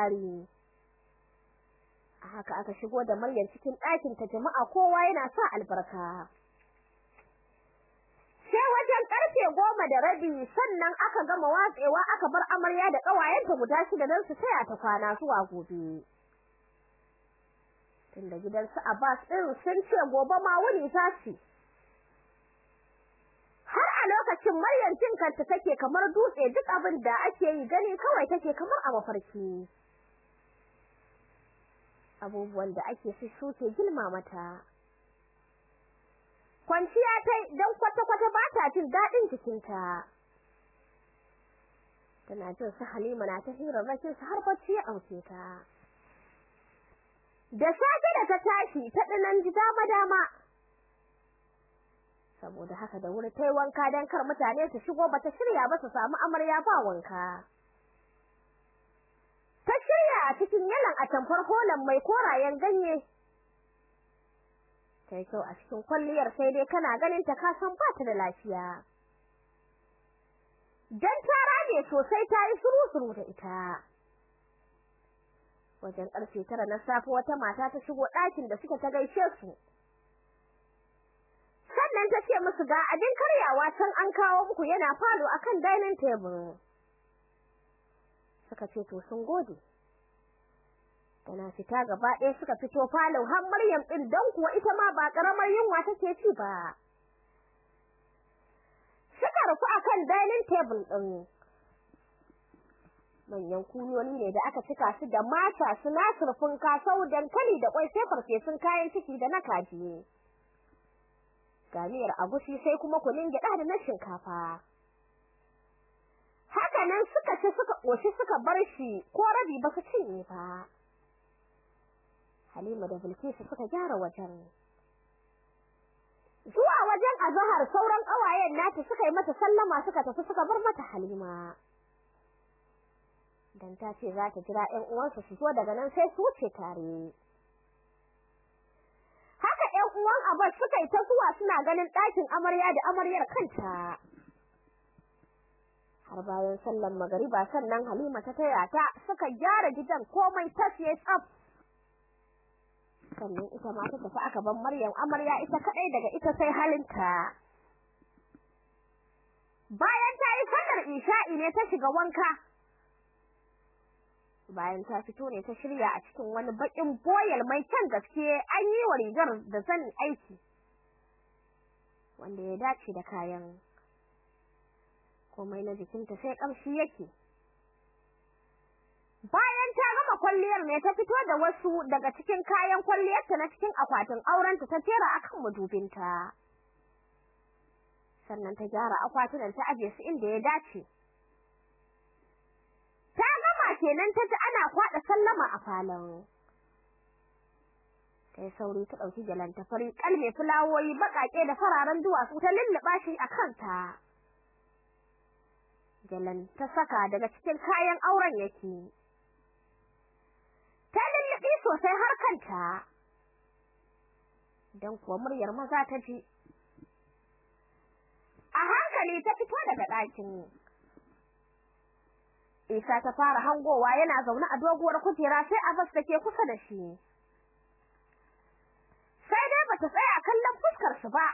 tsari haka aka shigo da Maryam cikin ɗakin ta jama'a kowa yana sa albarka. Sai wajen ƙarfe goma da rabi sannan aka gama watsewa aka bar amarya da ƙawayenta guda shida don su taya ta kwana zuwa gobe. Tunda gidan su Abbas ɗin sun ce gobe ma wuni za su. Har a lokacin Maryam cin kanta take kamar dutse duk abin da ake yi gani kawai take kamar a mafarki. Abubuwan da ake su suke gilma mata. Kwanciya tai dan kwata-kwata ba ta jin daɗin jikinta. Tana jin su Halima na ta hirar rashin su har bacci ya auke ta. Da safe da ta tashi ta dinan ji dama dama. Saboda haka da wuri tai wanka dan kar mutane su shigo bata shirya ba su samu amarya ba wanka. Shirya a cikin yalan atamfar holan mai korayen ganye. Sai kyau a cikin kwalliyar sai dai kana ganin ta kasan ba ta da lafiya. Dan ta rage sosai ta yi suru-suru da ita. Wajen ƙarfe tara na safe wata mata ta shigo ɗakin da suka ta gaishe su. Sannan ta ce musu ga abin karyawa can an kawo muku yana falo akan dining table. Suka ce to sun gode. Tana fita gaba ɗaya suka fito falon har Maryam ɗin dan kuwa ita ma ba ƙaramar yunwa take ci ba. Suka rufu akan dining table ɗin. Manyan kuniyoni ne da aka cika su da mata su surfin kasau dankali da kwai sai farfesun kayan ciki da na kaji. Gamiyar agushi sai kuma kunin gyaɗa da na shinkafa. Haka nan suka ci suka ƙoshi suka bar shi ko rabi ba su cinye ba. Halima da Bilkisu suka gyara wajen. Zuwa wajen azhar sauran ƙawayen nata suka yi mata sallama suka tafi suka bar mata Halima. Dan ta ce za ta jira ƴan uwansa su zo daga nan sai su wuce tare. Haka ƴan uwan Abbas suka yi ta zuwa suna ganin ɗakin amarya da amaryar kanta. Har bayan sallan magariba sannan Halima ta taya ta suka gyara gidan komai tas ya tsaf. Sannan ita ma ta tafi aka bar Maryam. Amarya ita kadai daga ita sai halinta. Bayan ta yi sallar isha'i ne ta shiga wanka. Bayan ta fito ne ta shirya a cikin wani bakin boyal mai kyan gaske an yi wa rigar da zan aiki wanda ya dace da kayan komai na jikinta sai kamshi yake. Kwalliyar ne ta fito da wasu daga cikin kayan kwalliyarta na cikin akwatin aurenta ta jera akan madubinta. Sannan ta gyara akwatunan ta aje su inda ya dace. Ta gama kenan ta ji ana kwada sallama a falon. Sai sauri ta ɗauki jalan ta fari kalme fulawoyi bakake da fararen duwatsu ta lulluba shi a kanta. Jalan ta saka daga cikin kayan auren yake. Lullubi sosai har kanta dan kuwa muryar maza ta ji a hankali ta fito daga ɗakin Isa ta fara hangowa yana zaune a doguwar kujera sai Abbas dake kusa da shi. Sai dai bata tsaya kallon fuskar su ba.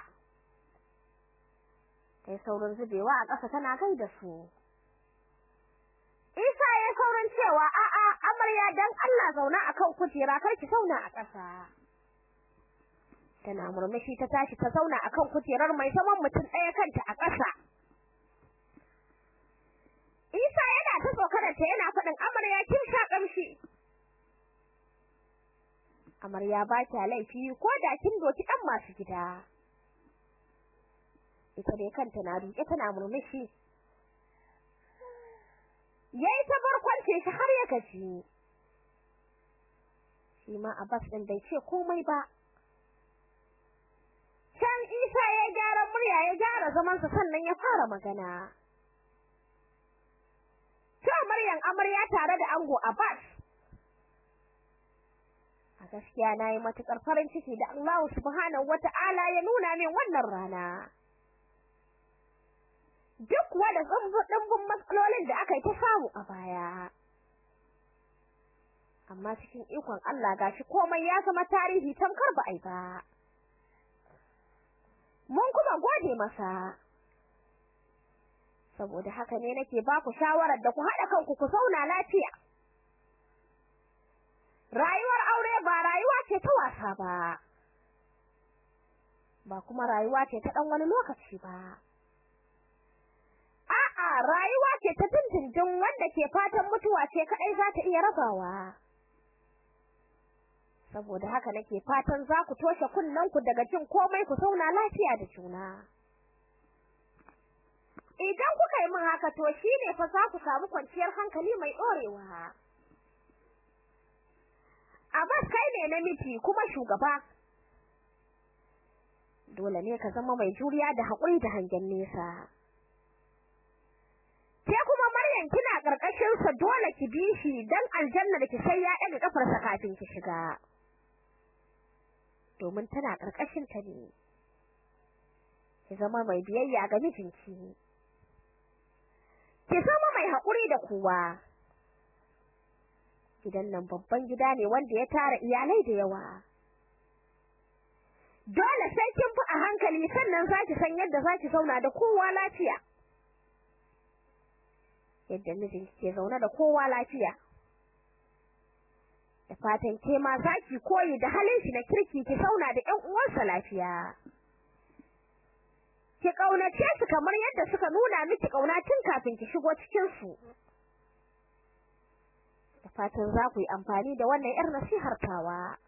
Sai saurin zubewa a ƙasa tana gaida su. Isa ya saurin cewa a'a amarya dan Allah zauna akan kujera kar ki zauna a ƙasa. Tana murmushi ta tashi ta zauna akan kujerar mai zaman mutum ɗaya kanta a ƙasa. Isa yana ta tsokanar ta yana faɗin amarya kin sha kamshi. Amarya ba ta laifi ko da kin doki ɗan masu gida. Ita dai kanta na duke tana murmushi. Yayi barkwance shi har ya gaji. Shi ma Abbas ɗin bai ce komai ba. Can Isa ya gyara murya ya gyara zamansa sannan ya fara magana. To Maryam amarya tare da ango Abbas. A gaskiya na yi matuƙar farin ciki da Allah subhanahu wata'ala ya nuna min wannan rana. Duk wanda dimbin matsalolin da aka yi ta samu a baya. amma cikin ikon Allah gashi komai ya zama tarihi tamkar ba ai ba. Mun kuma gode masa. Saboda haka ne nake ba ku shawarar da ku haɗa kanku ku zauna lafiya. Rayuwar aure ba rayuwa ce ta wasa ba ba kuma rayuwa ce ta ɗan wani lokaci ba. Rayuwa ce ta dindindin wanda ke fatan mutuwa ce kadai za ta iya rabawa. Saboda haka nake fatan za ku toshe kunnen ku daga jin komai ku zauna lafiya da juna. Idan kuka yi min haka to shine fa za ku samu kwanciyar hankali mai dorewa Abbas kai ne namiji kuma shugaba. Dole ne ka zama mai juriya da haƙuri da hangen nesa ke kuma Maryam kina ƙarƙashin sa dole ki bi shi dan aljanna da ki sai ya daga kafarsa kafin ki shiga. Domin tana ƙarƙashin ta ne. Ki zama mai biyayya ga mijinki. Ki zama mai haƙuri da kowa gidan nan babban gida ne wanda ya tara iyalai da yawa. Dole sai kin fi a hankali sannan zaki san yadda zaki zauna da kowa lafiya. Yadda mijinki ke zaune da kowa lafiya. Da fatan ke ma zaki koyi da halin shi na kirki ki zauna da ƴan uwansa lafiya. Ki kaunace su kamar yadda suka nuna miki ƙauna tun kafin ki shigo cikin su da fatan za ku yi amfani da wannan ƴar nasihar tawa.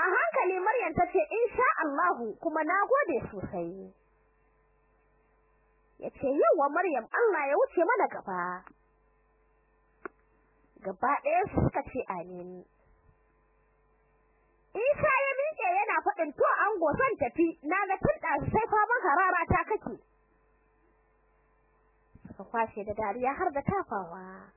A hankali Maryam ta ce insha Allahu kuma nagode sosai. Ya ce yawa Maryam Allah ya wuce mana gaba. Gaba ɗaya su suka ce amin. Isa ya miƙe yana faɗin to ango zan tafi. Naga tun ɗazu sai faman harara ta kake. Suka kwashe da dariya har da tafawa.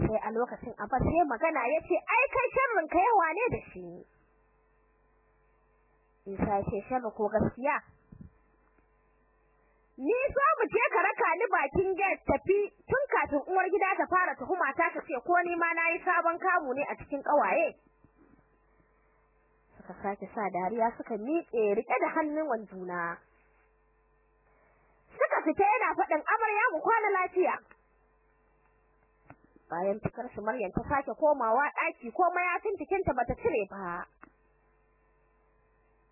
Sai a lokacin Abbas sai magana ya ce ai kai sharrin ka yawa ne da shi. Isa ya ce sharri ko gaskiya? Ni so mu je ka raka ni bakin gate tafi tun kafin uwar gida ta fara tuhuma ta ce ko ni ma na yi sabon kamu ne a cikin kawaye suka sake sa dariya suka miƙe riƙe da hannun wanjuna. Suka fita yana faɗin amarya mu kwana lafiya. Bayan tukar su Maryam ta sake komawa ɗaki ko mayafin jikinta bata cire ba.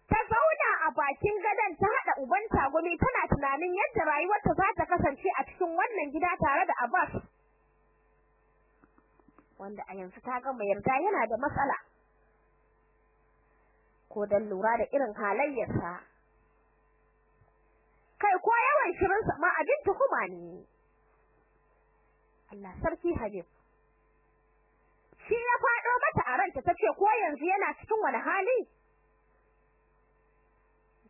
Ta zauna a bakin gadon ta uban tagumi tana tunanin yadda rayuwarta za ta kasance a cikin wannan gida tare da Abbas. Wanda a yanzu ta ga mai yarda yana da matsala. Ko dan lura da irin halayyarsa. Kai ko yawan shirin sa ma abin tuhuma ne. Allah sarki Habib. Shi ya fado mata a ranta tace ko yanzu yana cikin wani hali?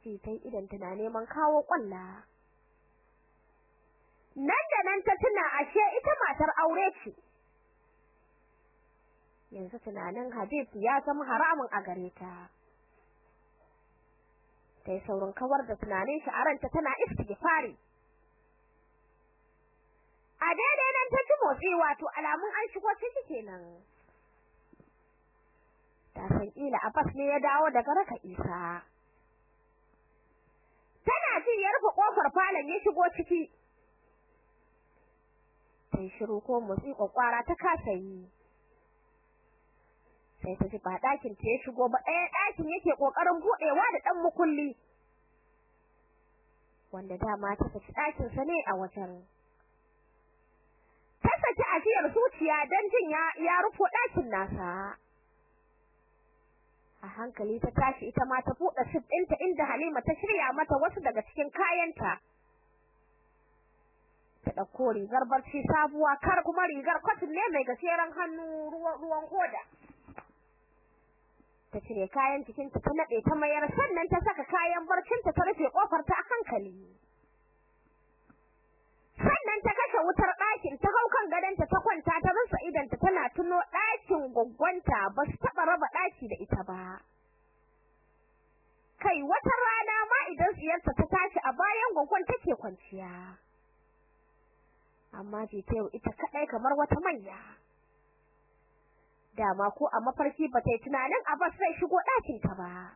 Ji tai idan tana neman kawo kwalla. Nan da nan ta tuna ashe ita matar aure ce. Yanzu tunanin Habib ya zama haramun a gare ta. Tai saurin kawar da tunanin shi a ranta tana istighfari. A daidai nan ta ji motsi wato alamun an shigo ciki kenan. Ta san ila Abbas ne ya dawo daga raka Isa. Tana ji ya rufe ƙofar falon ya shigo ciki. Sai shiru ko motsi kwakwara ta kasa yi. Sai ta ji ba ɗakin ta ya shigo ba ɗaya ɗakin yake ƙoƙarin buɗewa da ɗan mukulli. Wanda dama ta saki ɗakin sa ne a wajen. Ta saki ajiyar zuciya don jin ya ya ɗakin nasa. A hankali ta tashi ita ma ta buɗe sif ɗinta inda Halima ta shirya mata wasu daga cikin kayanta. Ta ɗauko rigar barci sabuwa kar kuma rigar kwatin ne mai gajeren hannu ruwan hoda. Ta cire kayan jikinta ta nade ta mayar sannan ta saka kayan barcinta ta rufe ƙofar ta a hankali. Kashe wutar ɗakin ta hau kan gadonta ta kwanta ta rusa idanta tana tuno ɗakin gwaggwanta. Ba su taɓa raba ɗaki da ita ba. Kai wata rana ma idan tsiyarta ta tashi a bayan gwaggwan take kwanciya. Amma yau ita kadai kamar wata manya. Dama ko a mafarki ba ta yi tunanin Abbas zai shigo ɗakin ta ba.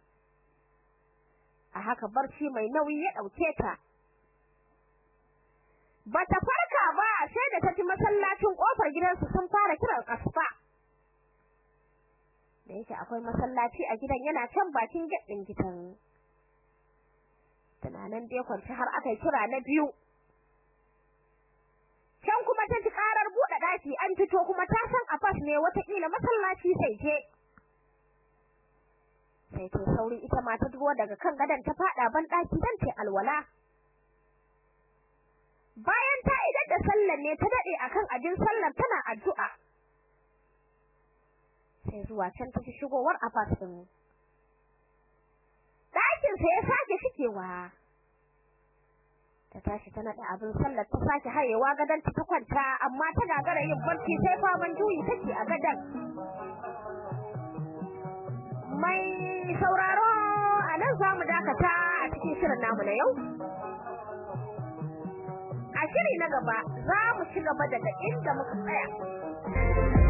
A haka barci mai nauyi ya ɗauke ta. Bata ba sai da ta masallacin ƙofar gidansu sun fara kiran asuba. Da yake akwai masallaci a gidan yana can bakin gaddin gidan. Tunanin dai kwanci har aka kira na biyu. Can kuma ta ji karar buɗe daki an fito kuma ta san Abbas ne wataƙila masallaci sai je. Sai ta sauri ita ma ta duwa daga kan gadan ta fada ban daki dan ta alwala. Bayan ta idan da sallar ne ta daɗe akan abin sallar tana addu'a. Sai zuwa can ta shigowar Abbas din ɗakin sa ya sake shikewa ta tashi ta nada abin sallar ta sake hayewa gadan ta ta kwanta amma ta gagara yin barci sai faman juyi take a gadan mai sauraro a nan za mu dakata a cikin shirin namu na yau. A shiri na gaba za mu ci gaba daga inda muka tsaya.